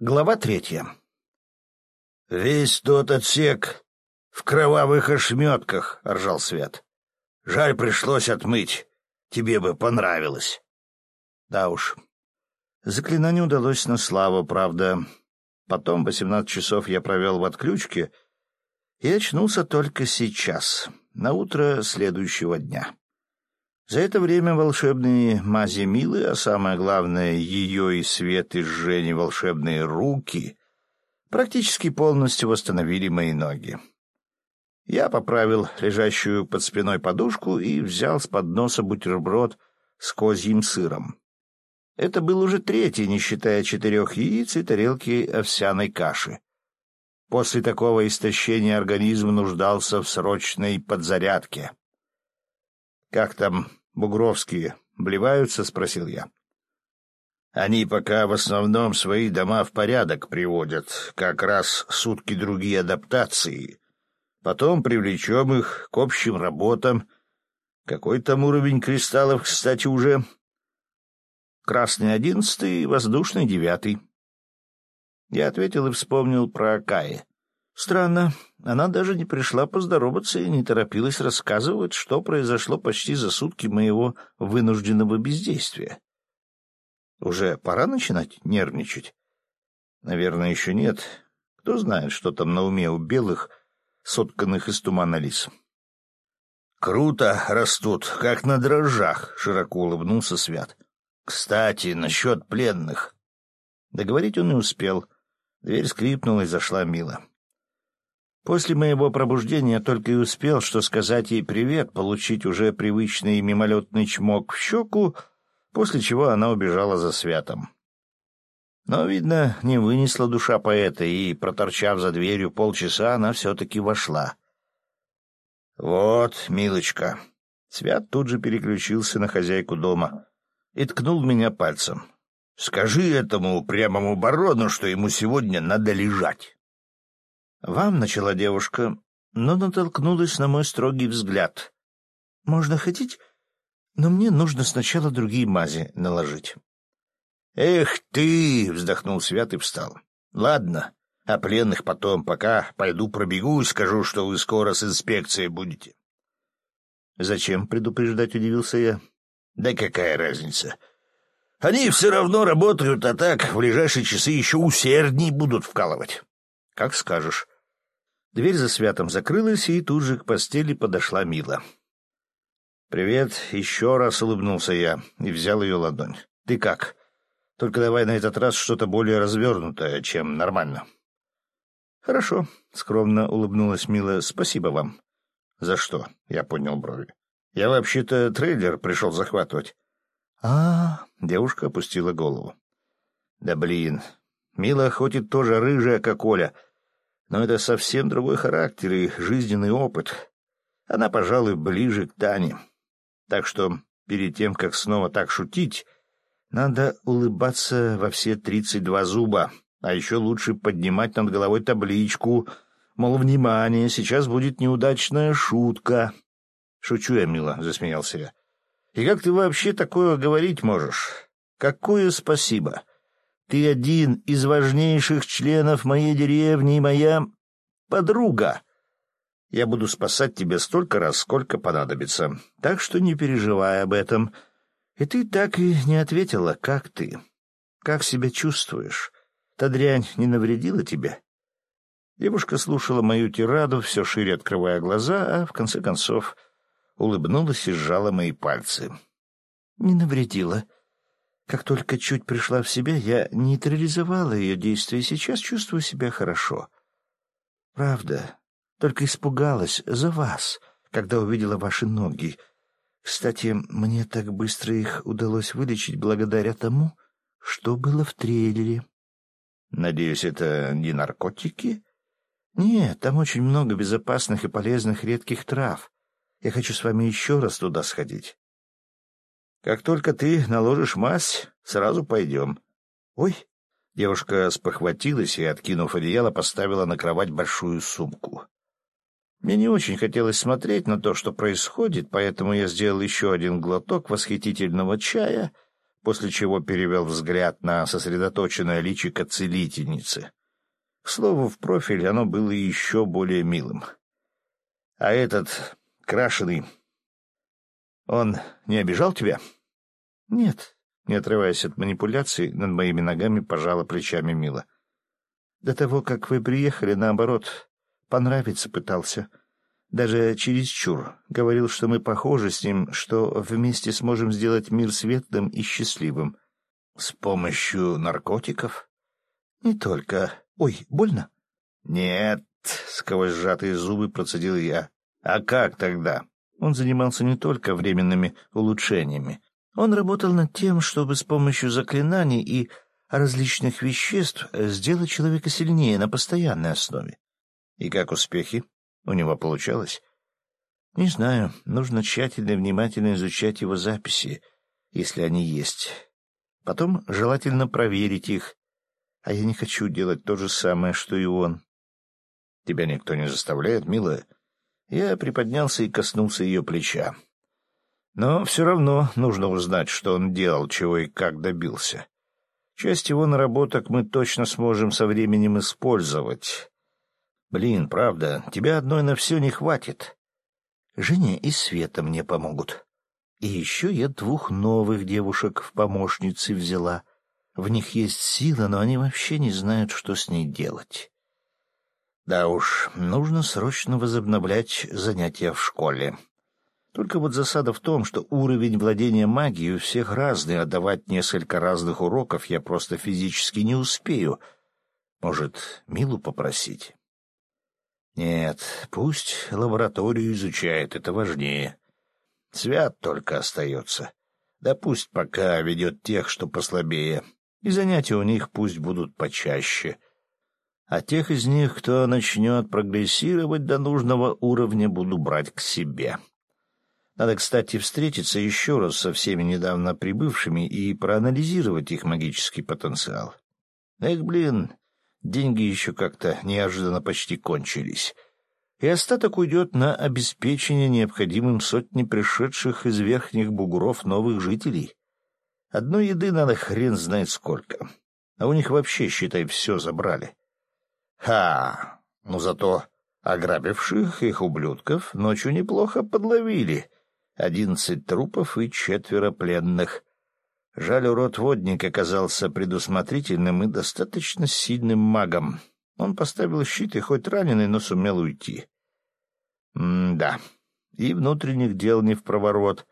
Глава третья. «Весь тот отсек в кровавых ошметках», — ржал Свят. «Жаль, пришлось отмыть. Тебе бы понравилось». Да уж. Заклинание удалось на славу, правда. Потом восемнадцать часов я провел в отключке и очнулся только сейчас, на утро следующего дня. За это время волшебные мази Милы, а самое главное, ее и Свет и Жени волшебные руки, практически полностью восстановили мои ноги. Я поправил лежащую под спиной подушку и взял с подноса бутерброд с козьим сыром. Это был уже третий, не считая четырех яиц и тарелки овсяной каши. После такого истощения организм нуждался в срочной подзарядке. «Как там бугровские блеваются?» — спросил я. «Они пока в основном свои дома в порядок приводят, как раз сутки другие адаптации. Потом привлечем их к общим работам. Какой там уровень кристаллов, кстати, уже?» «Красный одиннадцатый, воздушный девятый». Я ответил и вспомнил про Акаи. Странно, она даже не пришла поздороваться и не торопилась рассказывать, что произошло почти за сутки моего вынужденного бездействия. Уже пора начинать нервничать? Наверное, еще нет. Кто знает, что там на уме у белых, сотканных из тумана лис. «Круто растут, как на дрожжах», — широко улыбнулся Свят. «Кстати, насчет пленных». Договорить он не успел. Дверь скрипнула и зашла Мила. После моего пробуждения только и успел, что сказать ей привет, получить уже привычный мимолетный чмок в щеку, после чего она убежала за святом. Но, видно, не вынесла душа поэта, и, проторчав за дверью полчаса, она все-таки вошла. «Вот, милочка!» Свят тут же переключился на хозяйку дома и ткнул меня пальцем. «Скажи этому упрямому барону, что ему сегодня надо лежать». «Вам», — начала девушка, но натолкнулась на мой строгий взгляд. «Можно ходить, но мне нужно сначала другие мази наложить». «Эх ты!» — вздохнул Свят и встал. «Ладно, а пленных потом, пока пойду пробегу и скажу, что вы скоро с инспекцией будете». «Зачем предупреждать?» — удивился я. «Да какая разница? Они все равно работают, а так в ближайшие часы еще усердней будут вкалывать». «Как скажешь». Дверь за святом закрылась, и тут же к постели подошла Мила. «Привет, еще раз улыбнулся я и взял ее ладонь. Ты как? Только давай на этот раз что-то более развернутое, чем нормально». «Хорошо», — скромно улыбнулась Мила. «Спасибо вам». «За что?» — я поднял брови. «Я вообще-то трейлер пришел захватывать». А, -а, а девушка опустила голову. «Да блин, Мила хоть и тоже рыжая, как Оля, — но это совсем другой характер и жизненный опыт. Она, пожалуй, ближе к Тане. Так что перед тем, как снова так шутить, надо улыбаться во все тридцать два зуба, а еще лучше поднимать над головой табличку, мол, внимание, сейчас будет неудачная шутка. — Шучу я, мило, — засмеялся я. — И как ты вообще такое говорить можешь? Какое спасибо? Ты один из важнейших членов моей деревни и моя подруга. Я буду спасать тебя столько раз, сколько понадобится, так что не переживай об этом. И ты так и не ответила, как ты. Как себя чувствуешь? Та дрянь не навредила тебе?» Девушка слушала мою тираду, все шире открывая глаза, а в конце концов улыбнулась и сжала мои пальцы. «Не навредила», как только чуть пришла в себя, я нейтрализовала ее действия, и сейчас чувствую себя хорошо. Правда, только испугалась за вас, когда увидела ваши ноги. Кстати, мне так быстро их удалось вылечить благодаря тому, что было в трейлере. Надеюсь, это не наркотики? Нет, там очень много безопасных и полезных редких трав. Я хочу с вами еще раз туда сходить. Как только ты наложишь мазь, сразу пойдем. Ой! Девушка спохватилась и, откинув одеяло, поставила на кровать большую сумку. Мне не очень хотелось смотреть на то, что происходит, поэтому я сделал еще один глоток восхитительного чая, после чего перевел взгляд на сосредоточенное личико целительницы. К слову, в профиль оно было еще более милым. А этот, крашеный, он не обижал тебя? — Нет, не отрываясь от манипуляций, над моими ногами пожала плечами Мила. До того, как вы приехали, наоборот, понравиться пытался. Даже чересчур. Говорил, что мы похожи с ним, что вместе сможем сделать мир светлым и счастливым. С помощью наркотиков? Не только. Ой, больно? Нет, сквозь сжатые зубы процедил я. А как тогда? Он занимался не только временными улучшениями. Он работал над тем, чтобы с помощью заклинаний и различных веществ сделать человека сильнее на постоянной основе. И как успехи? У него получалось? Не знаю. Нужно тщательно и внимательно изучать его записи, если они есть. Потом желательно проверить их. А я не хочу делать то же самое, что и он. Тебя никто не заставляет, милая? Я приподнялся и коснулся ее плеча. Но все равно нужно узнать, что он делал, чего и как добился. Часть его наработок мы точно сможем со временем использовать. Блин, правда, тебя одной на все не хватит. Женя и Света мне помогут. И еще я двух новых девушек в помощницы взяла. В них есть сила, но они вообще не знают, что с ней делать. Да уж, нужно срочно возобновлять занятия в школе. Только вот засада в том, что уровень владения магией у всех разный, а давать несколько разных уроков я просто физически не успею. Может, Милу попросить? Нет, пусть лабораторию изучает, это важнее. Свят только остается. Да пусть пока ведет тех, что послабее, и занятия у них пусть будут почаще. А тех из них, кто начнет прогрессировать до нужного уровня, буду брать к себе. Надо, кстати, встретиться еще раз со всеми недавно прибывшими и проанализировать их магический потенциал. Эх, блин, деньги еще как-то неожиданно почти кончились. И остаток уйдет на обеспечение необходимым сотни пришедших из верхних бугров новых жителей. Одной еды надо хрен знает сколько. А у них вообще, считай, все забрали. Ха! Ну зато ограбивших их ублюдков ночью неплохо подловили — одиннадцать трупов и четверо пленных. Жаль, урод водник оказался предусмотрительным и достаточно сильным магом. Он поставил щит и хоть раненый, но сумел уйти. М-да, и внутренних дел не в проворот.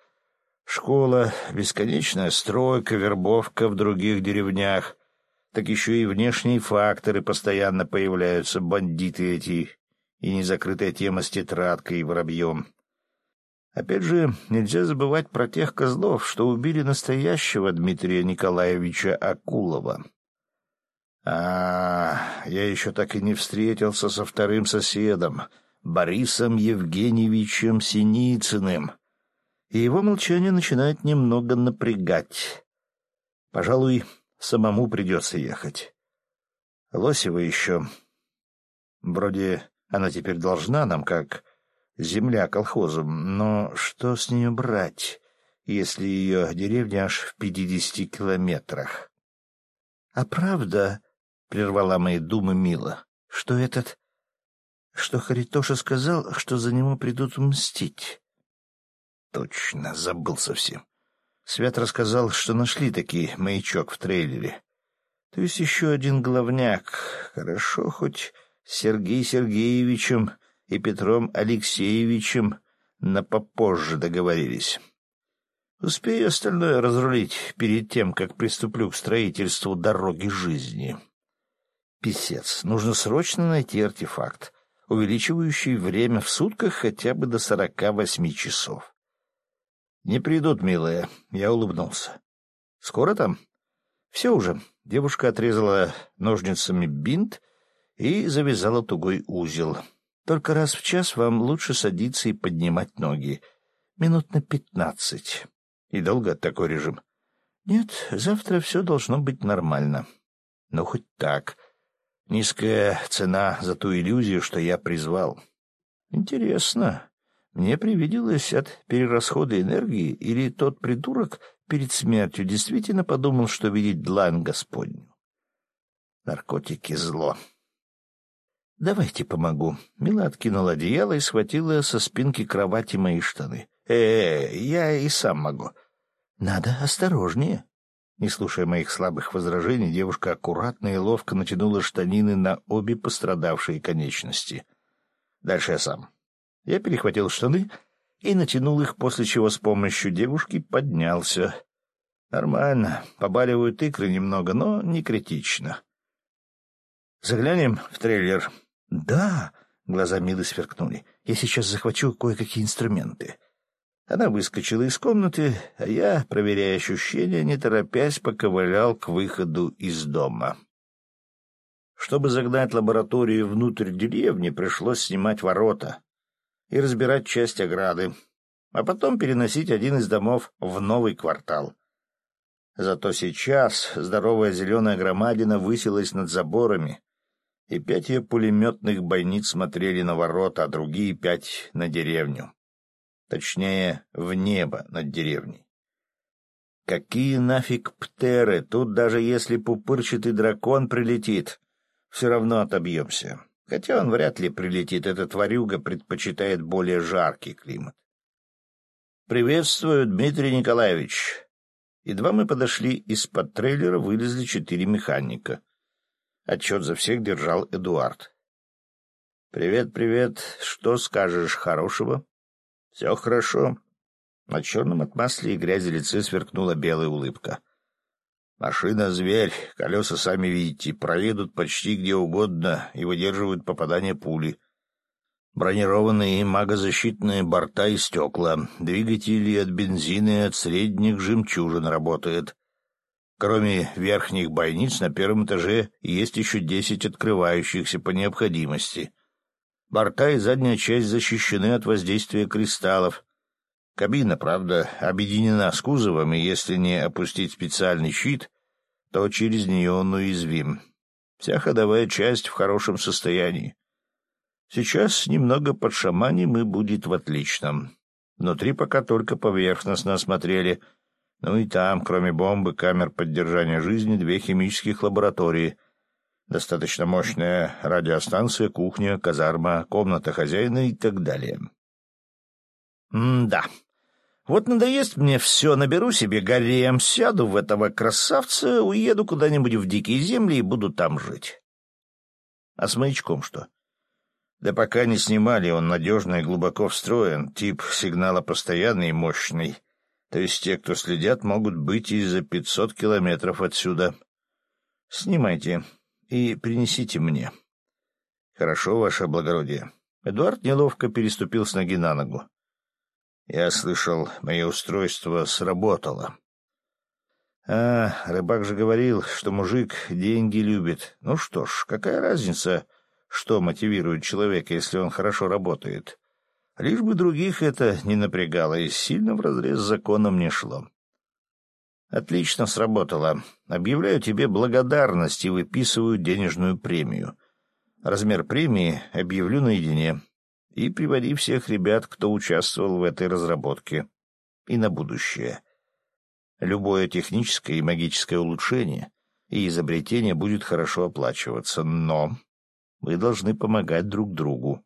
Школа, бесконечная стройка, вербовка в других деревнях. Так еще и внешние факторы постоянно появляются, бандиты эти, и незакрытая тема с тетрадкой и воробьем. Опять же, нельзя забывать про тех козлов, что убили настоящего Дмитрия Николаевича Акулова. А, я еще так и не встретился со вторым соседом, Борисом Евгеньевичем Синицыным, и его молчание начинает немного напрягать. Пожалуй, самому придется ехать. Лосева еще. Вроде она теперь должна нам, как земля колхозом, но что с нее брать, если ее деревня аж в пятидесяти километрах? — А правда, — прервала мои думы Мила, — что этот... что Харитоша сказал, что за него придут мстить? — Точно, забыл совсем. Свят рассказал, что нашли таки маячок в трейлере. То есть еще один головняк. Хорошо, хоть Сергей Сергеевичем и Петром Алексеевичем на попозже договорились. Успею остальное разрулить перед тем, как приступлю к строительству дороги жизни. Писец, нужно срочно найти артефакт, увеличивающий время в сутках хотя бы до сорока восьми часов. «Не придут, милая», — я улыбнулся. «Скоро там?» «Все уже». Девушка отрезала ножницами бинт и завязала тугой узел — только раз в час вам лучше садиться и поднимать ноги. Минут на пятнадцать. И долго такой режим? Нет, завтра все должно быть нормально. Ну, хоть так. Низкая цена за ту иллюзию, что я призвал. Интересно. Мне привиделось от перерасхода энергии или тот придурок перед смертью действительно подумал, что видит длань Господню. Наркотики — зло. «Давайте помогу». Мила откинула одеяло и схватила со спинки кровати мои штаны. «Э, -э я и сам могу». «Надо осторожнее». Не слушая моих слабых возражений, девушка аккуратно и ловко натянула штанины на обе пострадавшие конечности. Дальше я сам. Я перехватил штаны и натянул их, после чего с помощью девушки поднялся. Нормально, побаливают икры немного, но не критично. Заглянем в трейлер. Да, глаза Милы сверкнули. Я сейчас захвачу кое-какие инструменты. Она выскочила из комнаты, а я, проверяя ощущения, не торопясь, поковылял к выходу из дома. Чтобы загнать лабораторию внутрь деревни, пришлось снимать ворота и разбирать часть ограды, а потом переносить один из домов в новый квартал. Зато сейчас здоровая зеленая громадина высилась над заборами, и пять ее пулеметных бойниц смотрели на ворота, а другие пять — на деревню. Точнее, в небо над деревней. Какие нафиг птеры? Тут даже если пупырчатый дракон прилетит, все равно отобьемся. Хотя он вряд ли прилетит, этот варюга предпочитает более жаркий климат. «Приветствую, Дмитрий Николаевич!» Едва мы подошли из-под трейлера, вылезли четыре механика. Отчет за всех держал Эдуард. «Привет, привет. Что скажешь хорошего?» «Все хорошо». На черном от и грязи лице сверкнула белая улыбка. «Машина — зверь, колеса, сами видите, проедут почти где угодно и выдерживают попадание пули. Бронированные магозащитные борта и стекла, двигатели от бензина и от средних жемчужин работают. Кроме верхних бойниц, на первом этаже есть еще десять открывающихся по необходимости. Борта и задняя часть защищены от воздействия кристаллов. Кабина, правда, объединена с кузовом, и если не опустить специальный щит, то через нее он уязвим. Вся ходовая часть в хорошем состоянии. Сейчас немного подшаманим и будет в отличном. Внутри пока только поверхностно осмотрели — ну и там, кроме бомбы, камер поддержания жизни, две химических лаборатории, достаточно мощная радиостанция, кухня, казарма, комната хозяина и так далее. М-да. Вот надоест мне все, наберу себе гарем, сяду в этого красавца, уеду куда-нибудь в дикие земли и буду там жить. А с маячком что? Да пока не снимали, он надежно и глубоко встроен, тип сигнала постоянный и мощный. То есть те, кто следят, могут быть и за пятьсот километров отсюда. Снимайте и принесите мне. Хорошо, ваше благородие. Эдуард неловко переступил с ноги на ногу. Я слышал, мое устройство сработало. А, рыбак же говорил, что мужик деньги любит. Ну что ж, какая разница, что мотивирует человека, если он хорошо работает? Лишь бы других это не напрягало и сильно вразрез с законом не шло. Отлично сработало. Объявляю тебе благодарность и выписываю денежную премию. Размер премии объявлю наедине. И приводи всех ребят, кто участвовал в этой разработке. И на будущее. Любое техническое и магическое улучшение и изобретение будет хорошо оплачиваться, но мы должны помогать друг другу.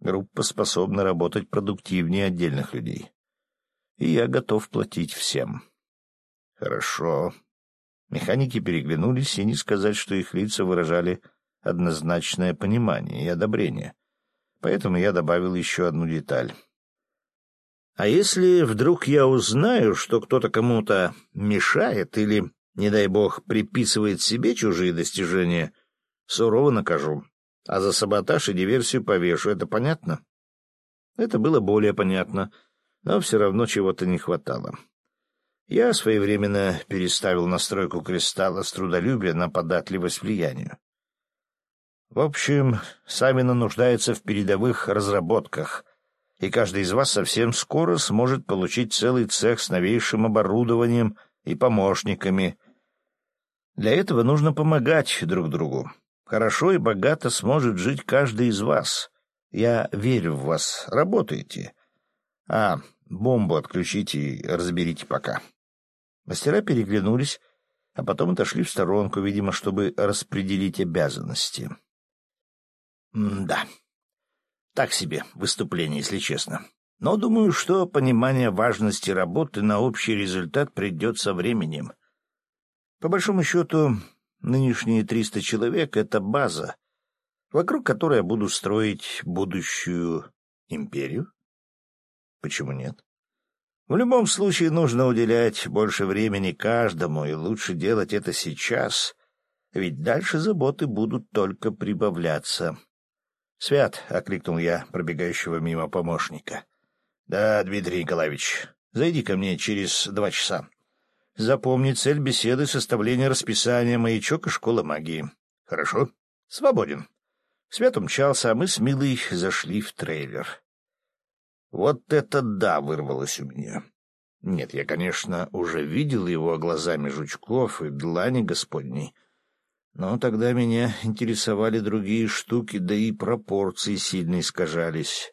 Группа способна работать продуктивнее отдельных людей. И я готов платить всем. Хорошо. Механики переглянулись, и не сказать, что их лица выражали однозначное понимание и одобрение. Поэтому я добавил еще одну деталь. А если вдруг я узнаю, что кто-то кому-то мешает или, не дай бог, приписывает себе чужие достижения, сурово накажу а за саботаж и диверсию повешу. Это понятно? Это было более понятно, но все равно чего-то не хватало. Я своевременно переставил настройку кристалла с трудолюбия на податливость влиянию. В общем, Савина нуждается в передовых разработках, и каждый из вас совсем скоро сможет получить целый цех с новейшим оборудованием и помощниками. Для этого нужно помогать друг другу. Хорошо и богато сможет жить каждый из вас. Я верю в вас. Работайте. А, бомбу отключите и разберите пока. Мастера переглянулись, а потом отошли в сторонку, видимо, чтобы распределить обязанности. Да, так себе выступление, если честно. Но думаю, что понимание важности работы на общий результат придет со временем. По большому счету, нынешние триста человек — это база, вокруг которой я буду строить будущую империю. Почему нет? В любом случае нужно уделять больше времени каждому, и лучше делать это сейчас, ведь дальше заботы будут только прибавляться. — Свят, — окликнул я пробегающего мимо помощника. — Да, Дмитрий Николаевич, зайди ко мне через два часа. Запомни цель беседы — составление расписания, маячок и школа магии. — Хорошо? — Свободен. Свят умчался, а мы с Милой зашли в трейлер. Вот это да, вырвалось у меня. Нет, я, конечно, уже видел его глазами жучков и длани господней, но тогда меня интересовали другие штуки, да и пропорции сильно искажались.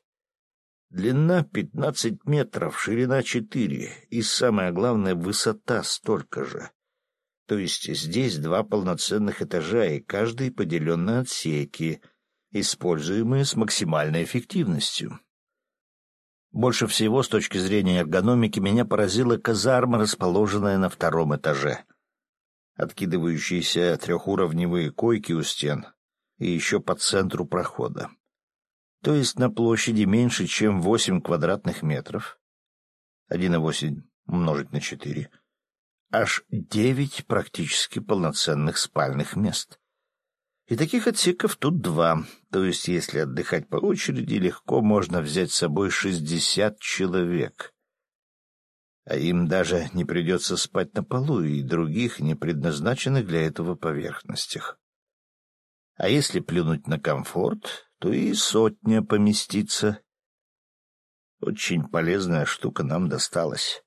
Длина пятнадцать метров, ширина четыре, и самое главное, высота столько же. То есть здесь два полноценных этажа, и каждый поделен на отсеки, используемые с максимальной эффективностью. Больше всего с точки зрения эргономики меня поразила казарма, расположенная на втором этаже. Откидывающиеся трехуровневые койки у стен и еще по центру прохода. То есть на площади меньше, чем восемь квадратных метров. Один и восемь умножить на четыре. Аж девять практически полноценных спальных мест. И таких отсеков тут два, то есть если отдыхать по очереди, легко можно взять с собой шестьдесят человек. А им даже не придется спать на полу и других, не предназначенных для этого поверхностях. А если плюнуть на комфорт, то и сотня поместится. Очень полезная штука нам досталась.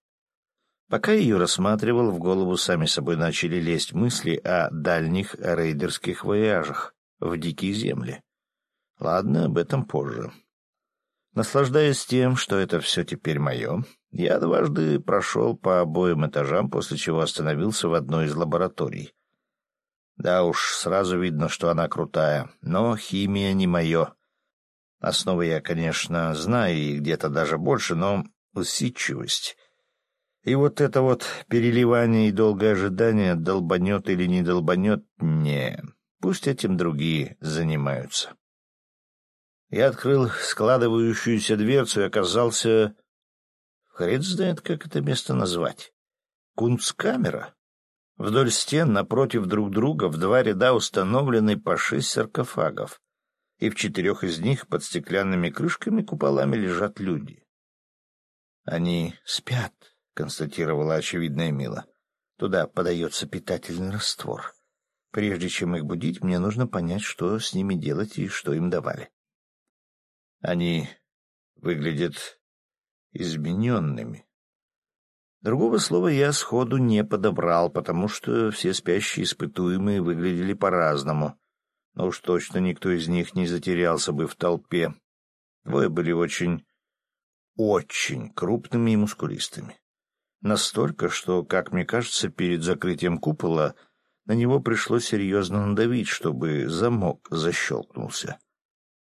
Пока ее рассматривал, в голову сами собой начали лезть мысли о дальних рейдерских вояжах в дикие земли. Ладно, об этом позже. Наслаждаясь тем, что это все теперь мое, я дважды прошел по обоим этажам, после чего остановился в одной из лабораторий. Да уж, сразу видно, что она крутая, но химия не мое. Основы я, конечно, знаю и где-то даже больше, но усидчивость и вот это вот переливание и долгое ожидание, долбанет или не долбанет, не. Пусть этим другие занимаются. Я открыл складывающуюся дверцу и оказался... Хрен знает, как это место назвать. Кунцкамера. Вдоль стен, напротив друг друга, в два ряда установлены по шесть саркофагов, и в четырех из них под стеклянными крышками куполами лежат люди. Они спят, констатировала очевидная Мила. Туда подается питательный раствор. Прежде чем их будить, мне нужно понять, что с ними делать и что им давали. Они выглядят измененными. Другого слова я сходу не подобрал, потому что все спящие испытуемые выглядели по-разному. Но уж точно никто из них не затерялся бы в толпе. Двое были очень, очень крупными и мускулистыми. Настолько, что, как мне кажется, перед закрытием купола на него пришлось серьезно надавить, чтобы замок защелкнулся.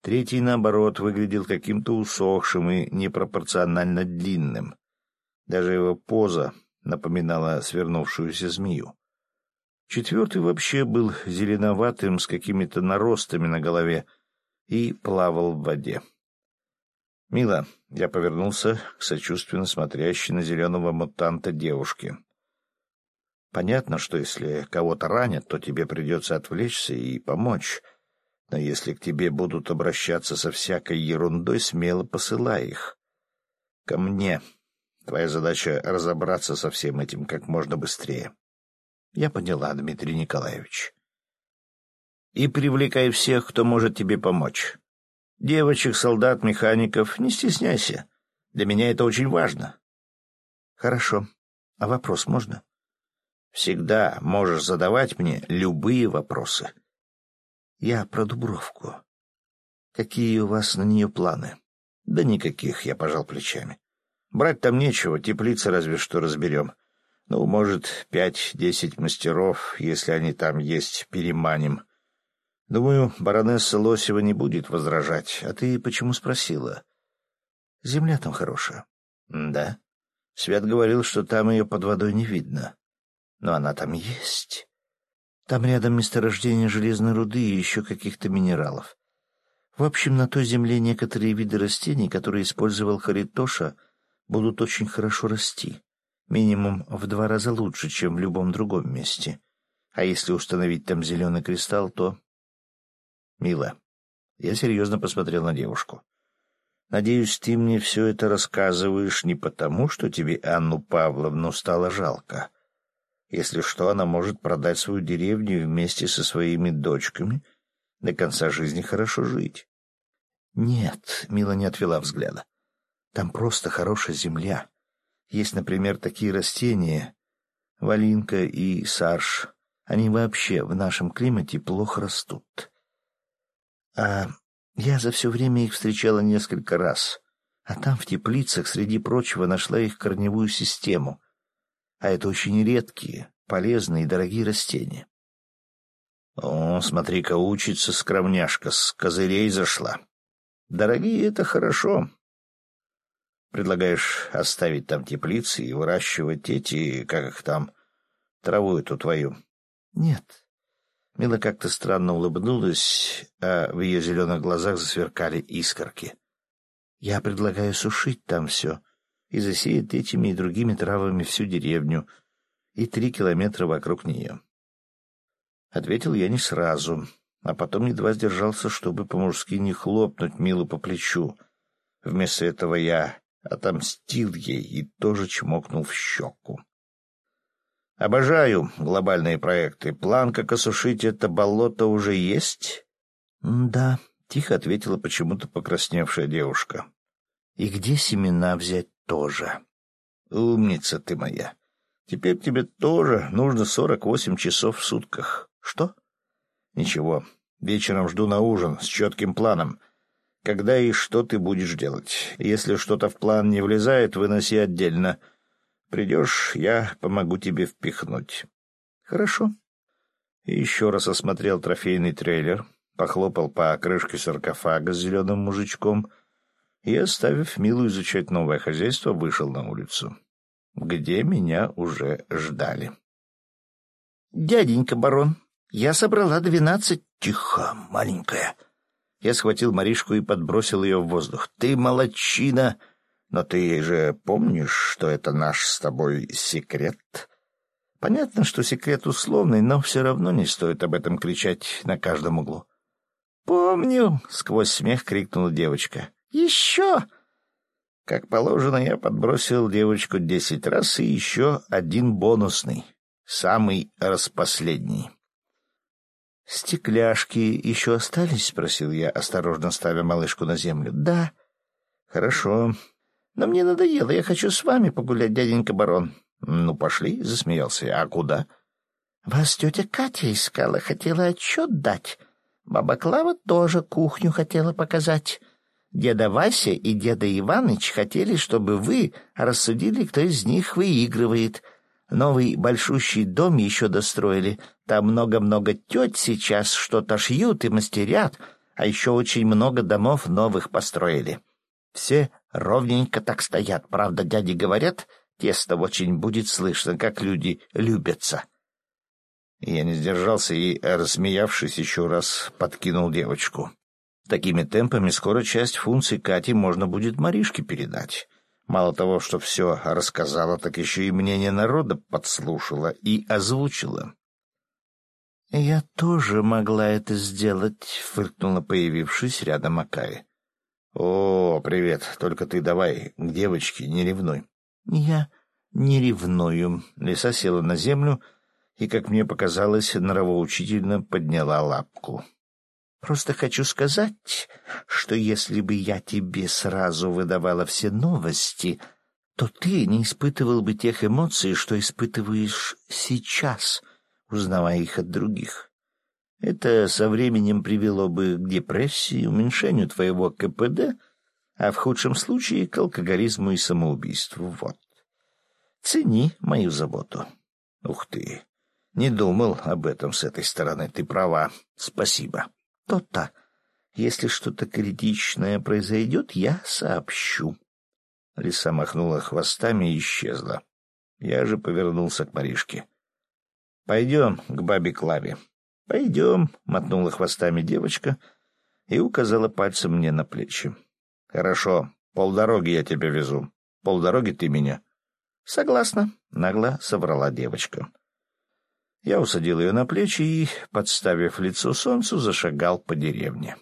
Третий, наоборот, выглядел каким-то усохшим и непропорционально длинным. Даже его поза напоминала свернувшуюся змею. Четвертый вообще был зеленоватым, с какими-то наростами на голове, и плавал в воде. «Мила», — я повернулся к сочувственно смотрящей на зеленого мутанта девушке. «Понятно, что если кого-то ранят, то тебе придется отвлечься и помочь. Но если к тебе будут обращаться со всякой ерундой, смело посылай их. Ко мне. Твоя задача — разобраться со всем этим как можно быстрее». «Я поняла, Дмитрий Николаевич». «И привлекай всех, кто может тебе помочь». Девочек, солдат, механиков, не стесняйся. Для меня это очень важно. Хорошо. А вопрос можно? Всегда можешь задавать мне любые вопросы. Я про Дубровку. Какие у вас на нее планы? Да никаких, я пожал плечами. Брать там нечего, теплицы разве что разберем. Ну, может, пять-десять мастеров, если они там есть, переманим. Думаю, баронесса Лосева не будет возражать. А ты почему спросила? Земля там хорошая. Да. Свят говорил, что там ее под водой не видно. Но она там есть. Там рядом месторождение железной руды и еще каких-то минералов. В общем, на той земле некоторые виды растений, которые использовал Харитоша, будут очень хорошо расти. Минимум в два раза лучше, чем в любом другом месте. А если установить там зеленый кристалл, то... Мила, я серьезно посмотрел на девушку. Надеюсь, ты мне все это рассказываешь не потому, что тебе Анну Павловну стало жалко. Если что, она может продать свою деревню вместе со своими дочками до конца жизни хорошо жить. Нет, Мила не отвела взгляда. Там просто хорошая земля. Есть, например, такие растения, валинка и сарж. Они вообще в нашем климате плохо растут. А я за все время их встречала несколько раз, а там в теплицах, среди прочего, нашла их корневую систему. А это очень редкие, полезные и дорогие растения. О, смотри-ка, учится скромняшка, с козырей зашла. Дорогие — это хорошо. Предлагаешь оставить там теплицы и выращивать эти, как их там, траву эту твою? Нет, Мила как-то странно улыбнулась, а в ее зеленых глазах засверкали искорки. «Я предлагаю сушить там все и засеять этими и другими травами всю деревню и три километра вокруг нее». Ответил я не сразу, а потом едва сдержался, чтобы по-мужски не хлопнуть Милу по плечу. Вместо этого я отомстил ей и тоже чмокнул в щеку. Обожаю глобальные проекты. План, как осушить это болото, уже есть? — Да, — тихо ответила почему-то покрасневшая девушка. — И где семена взять тоже? — Умница ты моя. Теперь тебе тоже нужно сорок восемь часов в сутках. Что? — Ничего. Вечером жду на ужин с четким планом. Когда и что ты будешь делать. Если что-то в план не влезает, выноси отдельно — Придешь, я помогу тебе впихнуть. Хорошо. И еще раз осмотрел трофейный трейлер, похлопал по крышке саркофага с зеленым мужичком и, оставив Милу изучать новое хозяйство, вышел на улицу, где меня уже ждали. «Дяденька барон, я собрала двенадцать...» «Тихо, маленькая!» Я схватил Маришку и подбросил ее в воздух. «Ты молодчина!» Но ты же помнишь, что это наш с тобой секрет? Понятно, что секрет условный, но все равно не стоит об этом кричать на каждом углу. «Помню!» — сквозь смех крикнула девочка. «Еще!» Как положено, я подбросил девочку десять раз и еще один бонусный, самый распоследний. «Стекляшки еще остались?» — спросил я, осторожно ставя малышку на землю. «Да». «Хорошо. Но мне надоело, я хочу с вами погулять, дяденька барон. Ну, пошли, — засмеялся я. А куда? Вас тетя Катя искала, хотела отчет дать. Баба Клава тоже кухню хотела показать. Деда Вася и деда Иваныч хотели, чтобы вы рассудили, кто из них выигрывает. Новый большущий дом еще достроили. Там много-много тет сейчас что-то шьют и мастерят, а еще очень много домов новых построили. Все ровненько так стоят. Правда, дяди говорят, тесто очень будет слышно, как люди любятся. Я не сдержался и, рассмеявшись еще раз, подкинул девочку. Такими темпами скоро часть функций Кати можно будет Маришке передать. Мало того, что все рассказала, так еще и мнение народа подслушала и озвучила. — Я тоже могла это сделать, — фыркнула появившись рядом Акаи. «О, привет. Только ты давай к девочке не ревнуй». «Я не ревную». Лиса села на землю и, как мне показалось, нравоучительно подняла лапку. «Просто хочу сказать, что если бы я тебе сразу выдавала все новости, то ты не испытывал бы тех эмоций, что испытываешь сейчас, узнавая их от других. Это со временем привело бы к депрессии, уменьшению твоего КПД, а в худшем случае к алкоголизму и самоубийству. Вот. Цени мою заботу. Ух ты! Не думал об этом с этой стороны. Ты права. Спасибо. То-то. Если что-то критичное произойдет, я сообщу. Лиса махнула хвостами и исчезла. Я же повернулся к Маришке. — Пойдем к бабе Клаве. — Пойдем, — мотнула хвостами девочка и указала пальцем мне на плечи. — Хорошо, полдороги я тебя везу. Полдороги ты меня. — Согласна, — нагло соврала девочка. Я усадил ее на плечи и, подставив лицо солнцу, зашагал по деревне.